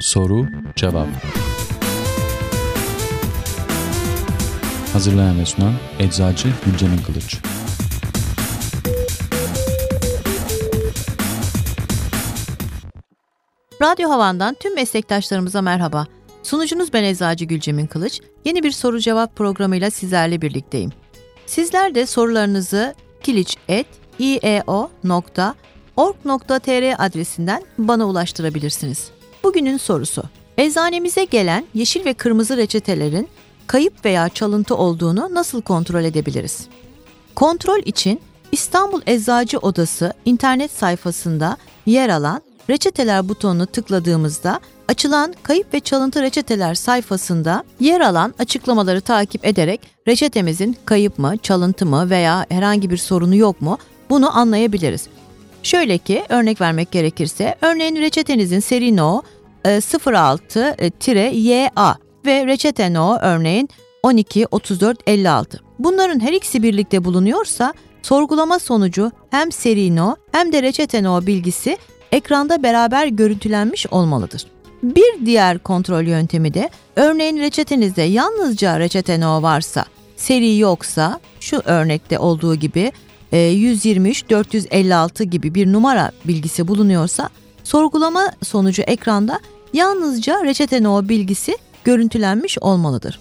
Soru Cevap Hazırlayan ve sunan Eczacı Gülcemin Kılıç Radyo Havan'dan tüm meslektaşlarımıza merhaba. Sunucunuz ben Eczacı Gülcemin Kılıç. Yeni bir soru cevap programıyla sizlerle birlikteyim. Sizler de sorularınızı kiliç.ieo.org.tr adresinden bana ulaştırabilirsiniz. Bugünün sorusu. Eczanemize gelen yeşil ve kırmızı reçetelerin kayıp veya çalıntı olduğunu nasıl kontrol edebiliriz? Kontrol için İstanbul Eczacı Odası internet sayfasında yer alan reçeteler butonunu tıkladığımızda açılan kayıp ve çalıntı reçeteler sayfasında yer alan açıklamaları takip ederek reçetemizin kayıp mı, çalıntı mı veya herhangi bir sorunu yok mu bunu anlayabiliriz. Şöyle ki örnek vermek gerekirse örneğin reçetenizin seri no 06-YA ve reçete no örneğin 12 34 56. Bunların her ikisi birlikte bulunuyorsa sorgulama sonucu hem seri no hem de reçete no bilgisi ekranda beraber görüntülenmiş olmalıdır. Bir diğer kontrol yöntemi de örneğin reçetenizde yalnızca reçete no varsa, seri yoksa şu örnekte olduğu gibi 123 456 gibi bir numara bilgisi bulunuyorsa sorgulama sonucu ekranda yalnızca reçete no bilgisi görüntülenmiş olmalıdır.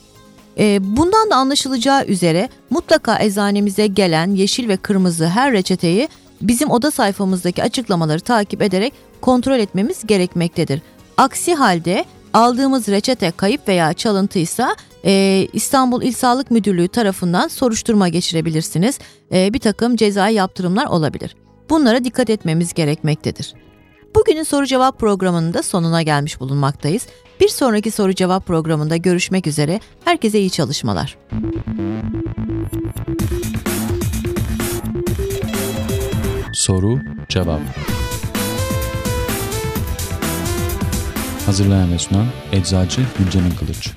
E, bundan da anlaşılacağı üzere mutlaka eczanemize gelen yeşil ve kırmızı her reçeteyi bizim oda sayfamızdaki açıklamaları takip ederek kontrol etmemiz gerekmektedir. Aksi halde aldığımız reçete kayıp veya çalıntıysa e, İstanbul İl Sağlık Müdürlüğü tarafından soruşturma geçirebilirsiniz. E, bir takım cezai yaptırımlar olabilir. Bunlara dikkat etmemiz gerekmektedir. Bugünün soru cevap programının da sonuna gelmiş bulunmaktayız. Bir sonraki soru cevap programında görüşmek üzere. Herkese iyi çalışmalar. Soru Cevap Hazırlayan ve sunan Eczacı Gülcemin Kılıç